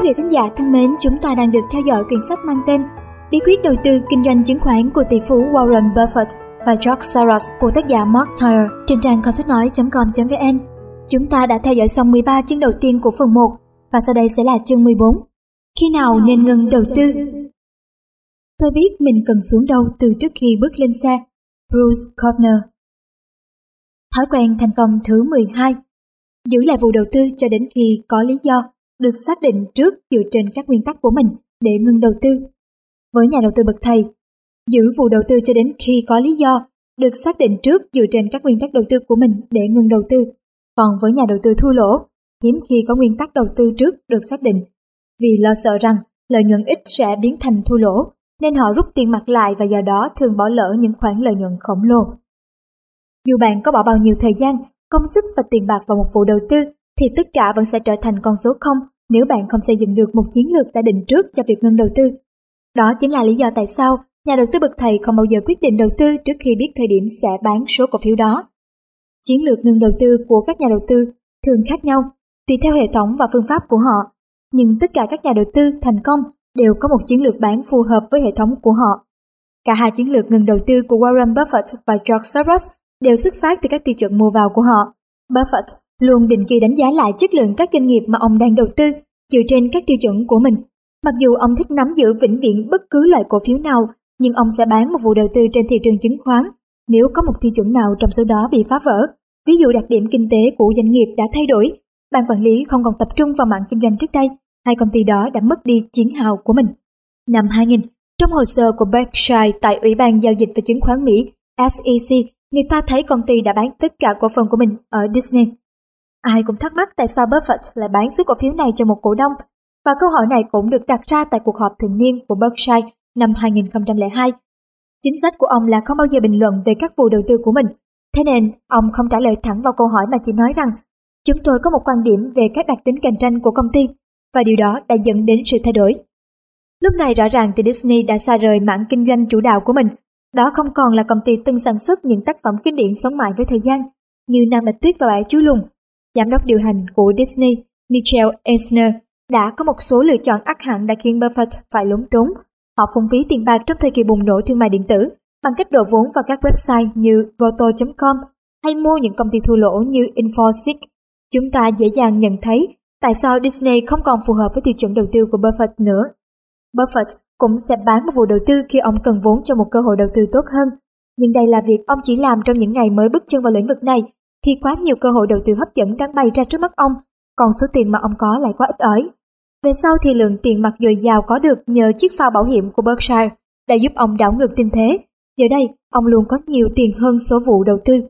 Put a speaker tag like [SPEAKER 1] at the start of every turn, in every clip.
[SPEAKER 1] Quý vị khán giả thân mến, chúng ta đang được theo dõi quyển sách mang tên Bí quyết đầu tư kinh doanh chứng khoán của tỷ phú Warren Buffett và George Soros của tác giả Mark Tyre trên trang con sách nói.com.vn. Chúng ta đã theo dõi xong 13 chương đầu tiên của phần 1 và sau đây sẽ là chương 14. Khi nào nên ngừng đầu tư? Tôi biết mình cần xuống đâu từ trước khi bước lên xe. Bruce Kovner Thói quen thành công thứ 12 Giữ lại vụ đầu tư cho đến khi có lý do được xác định trước dựa trên các nguyên tắc của mình để ngừng đầu tư. Với nhà đầu tư bậc thầy, giữ vụ đầu tư cho đến khi có lý do được xác định trước dựa trên các nguyên tắc đầu tư của mình để ngừng đầu tư. Còn với nhà đầu tư thua lỗ, hiếm khi có nguyên tắc đầu tư trước được xác định. Vì lo sợ rằng lợi nhuận ít sẽ biến thành thua lỗ, nên họ rút tiền mặt lại và do đó thường bỏ lỡ những khoản lợi nhuận khổng lồ. Dù bạn có bỏ bao nhiêu thời gian, công sức và tiền bạc vào một vụ đầu tư, thì tất cả vẫn sẽ trở thành con số không nếu bạn không xây dựng được một chiến lược đã định trước cho việc ngừng đầu tư. Đó chính là lý do tại sao nhà đầu tư bậc thầy không bao giờ quyết định đầu tư trước khi biết thời điểm sẽ bán số cổ phiếu đó. Chiến lược ngừng đầu tư của các nhà đầu tư thường khác nhau, tùy theo hệ thống và phương pháp của họ, nhưng tất cả các nhà đầu tư thành công đều có một chiến lược bán phù hợp với hệ thống của họ. Cả hai chiến lược ngừng đầu tư của Warren Buffett và George Soros đều xuất phát từ các tiêu chuẩn mua vào của họ. Buffett luôn định kỳ đánh giá lại chất lượng các doanh nghiệp mà ông đang đầu tư dựa trên các tiêu chuẩn của mình. Mặc dù ông thích nắm giữ vĩnh viễn bất cứ loại cổ phiếu nào, nhưng ông sẽ bán một vụ đầu tư trên thị trường chứng khoán nếu có một tiêu chuẩn nào trong số đó bị phá vỡ. Ví dụ đặc điểm kinh tế của doanh nghiệp đã thay đổi, ban quản lý không còn tập trung vào mạng kinh doanh trước đây, hay công ty đó đã mất đi chiến hào của mình. Năm 2000, trong hồ sơ của Berkshire tại Ủy ban Giao dịch và Chứng khoán Mỹ SEC, người ta thấy công ty đã bán tất cả cổ phần của mình ở Disney. Ai cũng thắc mắc tại sao Buffett lại bán số cổ phiếu này cho một cổ đông, và câu hỏi này cũng được đặt ra tại cuộc họp thường niên của Berkshire năm 2002. Chính sách của ông là không bao giờ bình luận về các vụ đầu tư của mình, thế nên ông không trả lời thẳng vào câu hỏi mà chỉ nói rằng chúng tôi có một quan điểm về các đặc tính cạnh tranh của công ty và điều đó đã dẫn đến sự thay đổi. Lúc này rõ ràng thì Disney đã xa rời mảng kinh doanh chủ đạo của mình. Đó không còn là công ty từng sản xuất những tác phẩm kinh điển sống mãi với thời gian, như Nam Bạch Tuyết và Bãi Chú Lùng, Giám đốc điều hành của Disney, Michel Eisner, đã có một số lựa chọn ác hẳn đã khiến Buffett phải lúng túng. Họ phung phí tiền bạc trong thời kỳ bùng nổ thương mại điện tử bằng cách đổ vốn vào các website như Goto.com hay mua những công ty thua lỗ như Infosys. Chúng ta dễ dàng nhận thấy tại sao Disney không còn phù hợp với tiêu chuẩn đầu tư của Buffett nữa. Buffett cũng sẽ bán một vụ đầu tư khi ông cần vốn cho một cơ hội đầu tư tốt hơn. Nhưng đây là việc ông chỉ làm trong những ngày mới bước chân vào lĩnh vực này thì quá nhiều cơ hội đầu tư hấp dẫn đang bày ra trước mắt ông, còn số tiền mà ông có lại quá ít ỏi. Về sau thì lượng tiền mặt dồi dào có được nhờ chiếc phao bảo hiểm của Berkshire đã giúp ông đảo ngược tình thế. Giờ đây, ông luôn có nhiều tiền hơn số vụ đầu tư.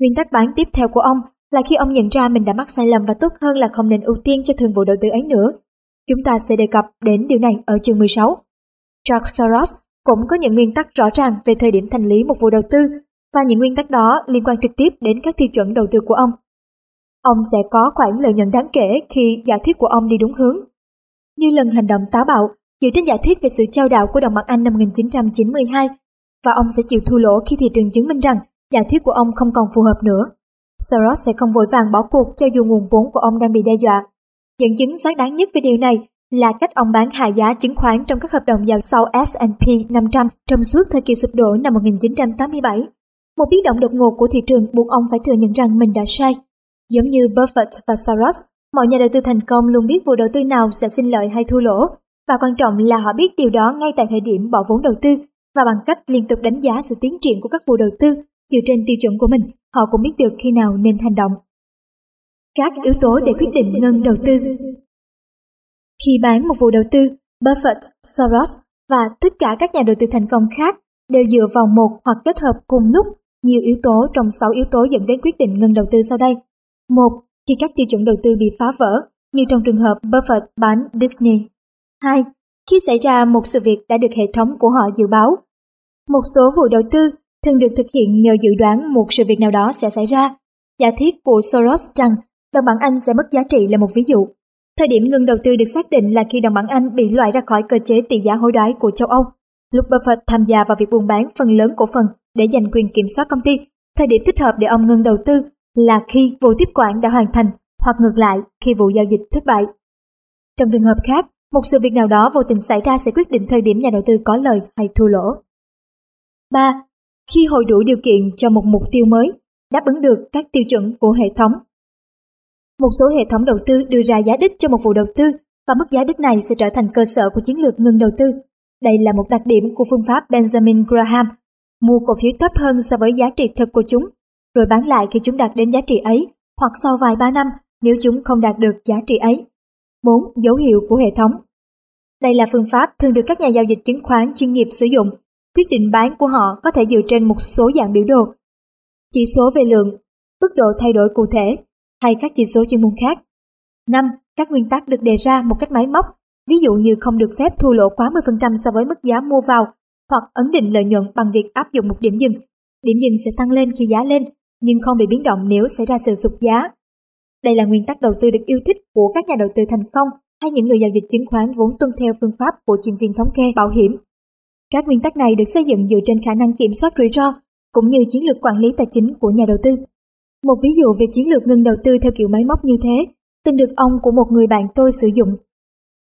[SPEAKER 1] Nguyên tắc bán tiếp theo của ông là khi ông nhận ra mình đã mắc sai lầm và tốt hơn là không nên ưu tiên cho thương vụ đầu tư ấy nữa. Chúng ta sẽ đề cập đến điều này ở chương 16. George Soros cũng có những nguyên tắc rõ ràng về thời điểm thành lý một vụ đầu tư và những nguyên tắc đó liên quan trực tiếp đến các tiêu chuẩn đầu tư của ông. Ông sẽ có khoản lợi nhuận đáng kể khi giả thuyết của ông đi đúng hướng. Như lần hành động táo bạo, dựa trên giả thuyết về sự trao đảo của đồng bảng Anh năm 1992 và ông sẽ chịu thua lỗ khi thị trường chứng minh rằng giả thuyết của ông không còn phù hợp nữa. Soros sẽ không vội vàng bỏ cuộc cho dù nguồn vốn của ông đang bị đe dọa. Dẫn chứng xác đáng nhất về điều này là cách ông bán hạ giá chứng khoán trong các hợp đồng giao sau S&P 500 trong suốt thời kỳ sụp đổ năm 1987. Một biến động đột ngột của thị trường buộc ông phải thừa nhận rằng mình đã sai. Giống như Buffett và Soros, mọi nhà đầu tư thành công luôn biết vụ đầu tư nào sẽ sinh lợi hay thua lỗ, và quan trọng là họ biết điều đó ngay tại thời điểm bỏ vốn đầu tư và bằng cách liên tục đánh giá sự tiến triển của các vụ đầu tư dựa trên tiêu chuẩn của mình, họ cũng biết được khi nào nên hành động. Các yếu tố để quyết định ngân đầu tư Khi bán một vụ đầu tư, Buffett, Soros và tất cả các nhà đầu tư thành công khác đều dựa vào một hoặc kết hợp cùng lúc nhiều yếu tố trong 6 yếu tố dẫn đến quyết định ngừng đầu tư sau đây. một Khi các tiêu chuẩn đầu tư bị phá vỡ, như trong trường hợp Buffett bán Disney. 2. Khi xảy ra một sự việc đã được hệ thống của họ dự báo. Một số vụ đầu tư thường được thực hiện nhờ dự đoán một sự việc nào đó sẽ xảy ra. Giả thiết của Soros rằng đồng bảng Anh sẽ mất giá trị là một ví dụ. Thời điểm ngừng đầu tư được xác định là khi đồng bảng Anh bị loại ra khỏi cơ chế tỷ giá hối đoái của châu Âu. Lúc Buffett tham gia vào việc buôn bán phần lớn cổ phần để giành quyền kiểm soát công ty, thời điểm thích hợp để ông ngừng đầu tư là khi vụ tiếp quản đã hoàn thành hoặc ngược lại khi vụ giao dịch thất bại. Trong trường hợp khác, một sự việc nào đó vô tình xảy ra sẽ quyết định thời điểm nhà đầu tư có lời hay thua lỗ. 3. Khi hội đủ điều kiện cho một mục tiêu mới, đáp ứng được các tiêu chuẩn của hệ thống. Một số hệ thống đầu tư đưa ra giá đích cho một vụ đầu tư và mức giá đích này sẽ trở thành cơ sở của chiến lược ngừng đầu tư. Đây là một đặc điểm của phương pháp Benjamin Graham, mua cổ phiếu thấp hơn so với giá trị thực của chúng, rồi bán lại khi chúng đạt đến giá trị ấy, hoặc sau vài ba năm nếu chúng không đạt được giá trị ấy. 4. Dấu hiệu của hệ thống Đây là phương pháp thường được các nhà giao dịch chứng khoán chuyên nghiệp sử dụng. Quyết định bán của họ có thể dựa trên một số dạng biểu đồ. Chỉ số về lượng, mức độ thay đổi cụ thể, hay các chỉ số chuyên môn khác. 5. Các nguyên tắc được đề ra một cách máy móc, ví dụ như không được phép thua lỗ quá 10% so với mức giá mua vào hoặc ấn định lợi nhuận bằng việc áp dụng một điểm dừng. Điểm dừng sẽ tăng lên khi giá lên, nhưng không bị biến động nếu xảy ra sự sụt giá. Đây là nguyên tắc đầu tư được yêu thích của các nhà đầu tư thành công hay những người giao dịch chứng khoán vốn tuân theo phương pháp của chuyên viên thống kê bảo hiểm. Các nguyên tắc này được xây dựng dựa trên khả năng kiểm soát rủi ro cũng như chiến lược quản lý tài chính của nhà đầu tư. Một ví dụ về chiến lược ngừng đầu tư theo kiểu máy móc như thế từng được ông của một người bạn tôi sử dụng.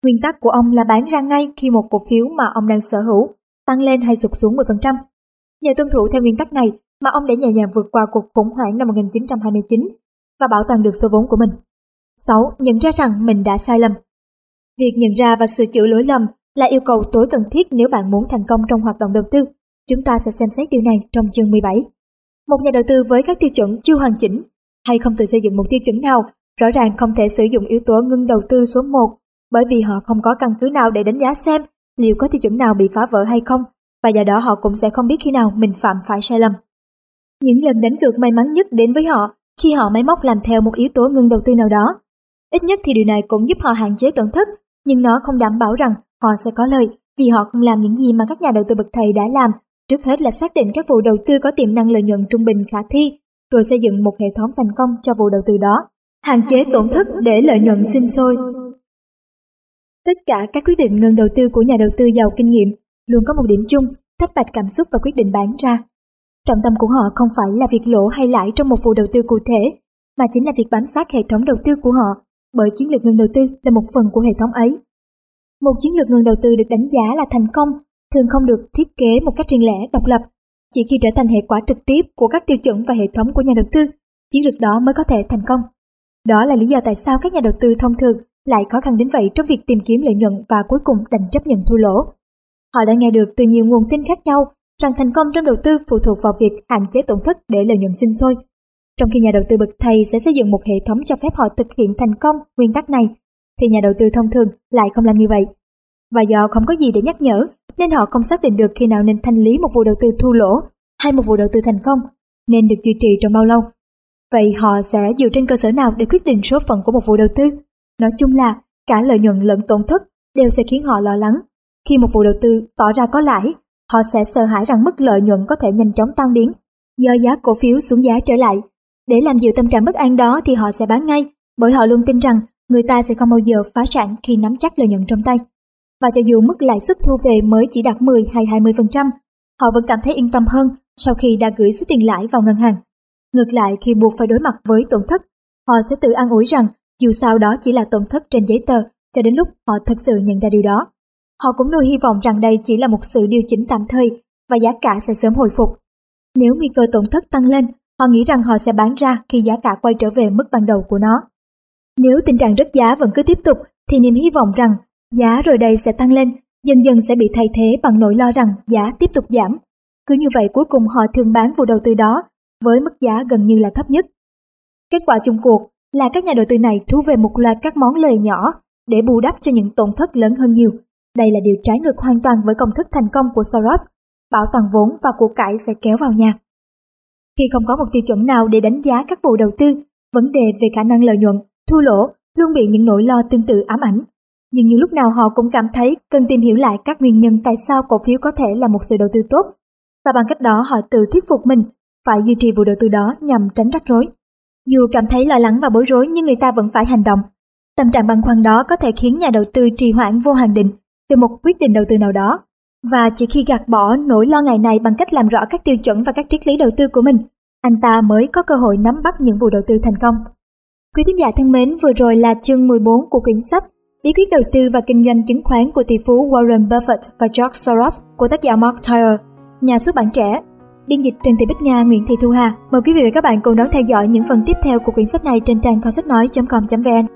[SPEAKER 1] Nguyên tắc của ông là bán ra ngay khi một cổ phiếu mà ông đang sở hữu tăng lên hay sụt xuống 10%. Nhờ tuân thủ theo nguyên tắc này mà ông đã nhẹ nhàng vượt qua cuộc khủng hoảng năm 1929 và bảo toàn được số vốn của mình. 6. Nhận ra rằng mình đã sai lầm. Việc nhận ra và sửa chữa lỗi lầm là yêu cầu tối cần thiết nếu bạn muốn thành công trong hoạt động đầu tư. Chúng ta sẽ xem xét điều này trong chương 17. Một nhà đầu tư với các tiêu chuẩn chưa hoàn chỉnh hay không tự xây dựng một tiêu chuẩn nào rõ ràng không thể sử dụng yếu tố ngưng đầu tư số 1 bởi vì họ không có căn cứ nào để đánh giá xem liệu có tiêu chuẩn nào bị phá vỡ hay không và do đó họ cũng sẽ không biết khi nào mình phạm phải sai lầm. Những lần đánh cược may mắn nhất đến với họ khi họ máy móc làm theo một yếu tố ngừng đầu tư nào đó. Ít nhất thì điều này cũng giúp họ hạn chế tổn thất, nhưng nó không đảm bảo rằng họ sẽ có lời vì họ không làm những gì mà các nhà đầu tư bậc thầy đã làm. Trước hết là xác định các vụ đầu tư có tiềm năng lợi nhuận trung bình khả thi, rồi xây dựng một hệ thống thành công cho vụ đầu tư đó. Hạn chế tổn thất để lợi nhuận sinh sôi. Tất cả các quyết định ngừng đầu tư của nhà đầu tư giàu kinh nghiệm luôn có một điểm chung, tách bạch cảm xúc và quyết định bán ra. Trọng tâm của họ không phải là việc lỗ hay lãi trong một vụ đầu tư cụ thể, mà chính là việc bám sát hệ thống đầu tư của họ, bởi chiến lược ngừng đầu tư là một phần của hệ thống ấy. Một chiến lược ngừng đầu tư được đánh giá là thành công thường không được thiết kế một cách riêng lẻ, độc lập. Chỉ khi trở thành hệ quả trực tiếp của các tiêu chuẩn và hệ thống của nhà đầu tư, chiến lược đó mới có thể thành công. Đó là lý do tại sao các nhà đầu tư thông thường lại khó khăn đến vậy trong việc tìm kiếm lợi nhuận và cuối cùng đành chấp nhận thua lỗ. Họ đã nghe được từ nhiều nguồn tin khác nhau rằng thành công trong đầu tư phụ thuộc vào việc hạn chế tổn thất để lợi nhuận sinh sôi. Trong khi nhà đầu tư bậc thầy sẽ xây dựng một hệ thống cho phép họ thực hiện thành công nguyên tắc này, thì nhà đầu tư thông thường lại không làm như vậy. Và do không có gì để nhắc nhở, nên họ không xác định được khi nào nên thanh lý một vụ đầu tư thua lỗ hay một vụ đầu tư thành công, nên được duy trì trong bao lâu. Vậy họ sẽ dựa trên cơ sở nào để quyết định số phận của một vụ đầu tư? Nói chung là cả lợi nhuận lẫn tổn thất đều sẽ khiến họ lo lắng. Khi một vụ đầu tư tỏ ra có lãi, họ sẽ sợ hãi rằng mức lợi nhuận có thể nhanh chóng tan biến do giá cổ phiếu xuống giá trở lại. Để làm dịu tâm trạng bất an đó thì họ sẽ bán ngay, bởi họ luôn tin rằng người ta sẽ không bao giờ phá sản khi nắm chắc lợi nhuận trong tay. Và cho dù mức lãi suất thu về mới chỉ đạt 10 hay 20%, họ vẫn cảm thấy yên tâm hơn sau khi đã gửi số tiền lãi vào ngân hàng. Ngược lại khi buộc phải đối mặt với tổn thất, họ sẽ tự an ủi rằng dù sao đó chỉ là tổn thất trên giấy tờ cho đến lúc họ thực sự nhận ra điều đó. Họ cũng nuôi hy vọng rằng đây chỉ là một sự điều chỉnh tạm thời và giá cả sẽ sớm hồi phục. Nếu nguy cơ tổn thất tăng lên, họ nghĩ rằng họ sẽ bán ra khi giá cả quay trở về mức ban đầu của nó. Nếu tình trạng rớt giá vẫn cứ tiếp tục, thì niềm hy vọng rằng giá rồi đây sẽ tăng lên, dần dần sẽ bị thay thế bằng nỗi lo rằng giá tiếp tục giảm. Cứ như vậy cuối cùng họ thường bán vụ đầu tư đó với mức giá gần như là thấp nhất. Kết quả chung cuộc là các nhà đầu tư này thu về một loạt các món lời nhỏ để bù đắp cho những tổn thất lớn hơn nhiều. Đây là điều trái ngược hoàn toàn với công thức thành công của Soros, bảo toàn vốn và của cải sẽ kéo vào nhà. Khi không có một tiêu chuẩn nào để đánh giá các vụ đầu tư, vấn đề về khả năng lợi nhuận, thua lỗ luôn bị những nỗi lo tương tự ám ảnh. Nhưng như lúc nào họ cũng cảm thấy cần tìm hiểu lại các nguyên nhân tại sao cổ phiếu có thể là một sự đầu tư tốt, và bằng cách đó họ tự thuyết phục mình phải duy trì vụ đầu tư đó nhằm tránh rắc rối. Dù cảm thấy lo lắng và bối rối nhưng người ta vẫn phải hành động. Tâm trạng băn khoăn đó có thể khiến nhà đầu tư trì hoãn vô hạn định từ một quyết định đầu tư nào đó. Và chỉ khi gạt bỏ nỗi lo ngại này bằng cách làm rõ các tiêu chuẩn và các triết lý đầu tư của mình, anh ta mới có cơ hội nắm bắt những vụ đầu tư thành công. Quý thính giả thân mến, vừa rồi là chương 14 của quyển sách Bí quyết đầu tư và kinh doanh chứng khoán của tỷ phú Warren Buffett và George Soros của tác giả Mark Tyer, nhà xuất bản trẻ. Biên dịch Trần Thị Bích Nga, Nguyễn Thị Thu Hà. Mời quý vị và các bạn cùng đón theo dõi những phần tiếp theo của quyển sách này trên trang kho sách nói.com.vn.